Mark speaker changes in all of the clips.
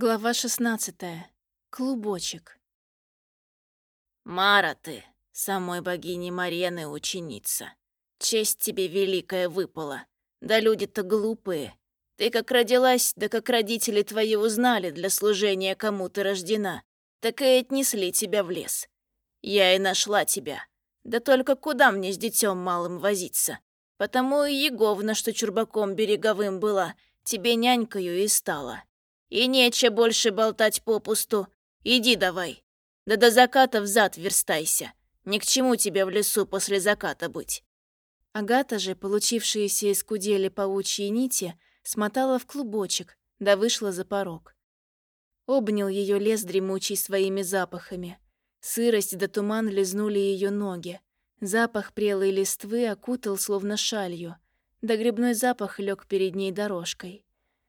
Speaker 1: Глава 16. Клубочек.
Speaker 2: «Мара ты, самой богини Марены ученица. Честь тебе великая выпала. Да люди-то глупые. Ты как родилась, да как родители твои узнали, для служения кому ты рождена, так и отнесли тебя в лес. Я и нашла тебя. Да только куда мне с детем малым возиться? Потому и Еговна, что чурбаком береговым была, тебе нянькою и стала». И нече больше болтать попусту. Иди давай. Да до заката взад верстайся. Ни к чему тебе в лесу после заката быть.
Speaker 1: Агата же, получившаяся из кудели паучьей нити, смотала в клубочек, да вышла за порог. Обнял ее лес дремучий своими запахами. Сырость да туман лизнули ее ноги. Запах прелой листвы окутал словно шалью, да грибной запах лег перед ней дорожкой.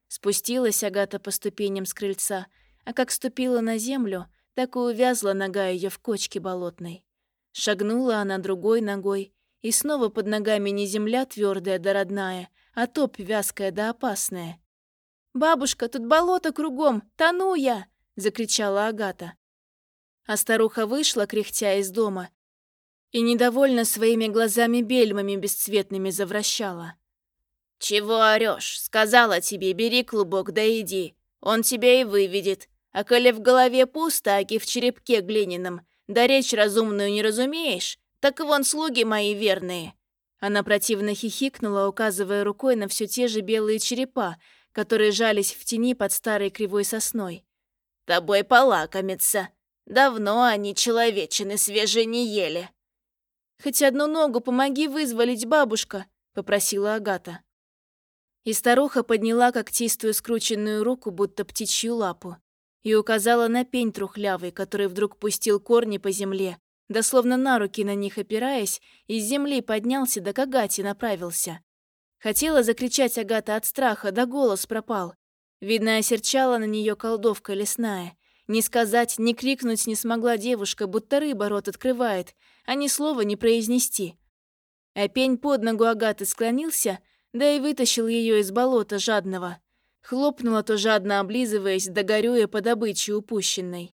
Speaker 1: Спустилась Агата по ступеням с крыльца, а как ступила на землю, так и увязла нога ее в кочке болотной. Шагнула она другой ногой, и снова под ногами не земля твердая да родная, а топ вязкая да опасная. «Бабушка, тут болото кругом, тону я!» — закричала Агата. А старуха вышла, кряхтя из дома, и недовольно своими глазами-бельмами бесцветными завращала.
Speaker 2: «Чего орёшь? Сказала тебе, бери клубок да иди. Он тебя и выведет. А коли в голове пусто, аки в черепке глиняном, да речь разумную не разумеешь, так вон слуги мои верные».
Speaker 1: Она противно хихикнула, указывая рукой на все те же белые черепа, которые жались в тени под старой кривой сосной.
Speaker 2: «Тобой полакомиться. Давно они человечины свежие не ели».
Speaker 1: «Хоть одну ногу помоги вызволить, бабушка», — попросила Агата. И старуха подняла когтистую скрученную руку, будто птичью лапу, и указала на пень трухлявый, который вдруг пустил корни по земле, да словно на руки на них опираясь, из земли поднялся да к Агате направился. Хотела закричать Агата от страха, да голос пропал. Видно, осерчала на нее колдовка лесная. Ни сказать, ни крикнуть не смогла девушка, будто рыба рот открывает, а ни слова не произнести. А пень под ногу Агаты склонился, да и вытащил ее из болота жадного. Хлопнула то жадно облизываясь, догорюя по добыче упущенной.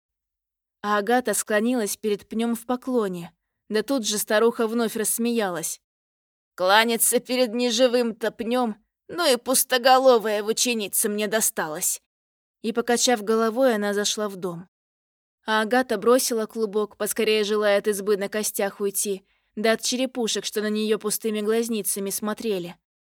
Speaker 1: А Агата склонилась перед пнем в поклоне. Да тут же старуха вновь рассмеялась.
Speaker 2: «Кланяться перед неживым-то пнем, ну и пустоголовая в ученице мне досталась».
Speaker 1: И, покачав головой, она зашла в дом. А Агата бросила клубок, поскорее желая от избы на костях уйти, да от черепушек, что на нее пустыми глазницами смотрели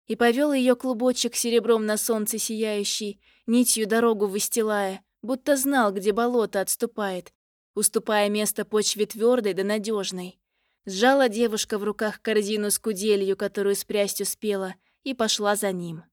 Speaker 1: и повел ее клубочек серебром на солнце сияющий, нитью дорогу выстилая, будто знал, где болото отступает, уступая место почве твердой да надежной. Сжала девушка в руках корзину с куделью, которую спрясть успела, и пошла за ним.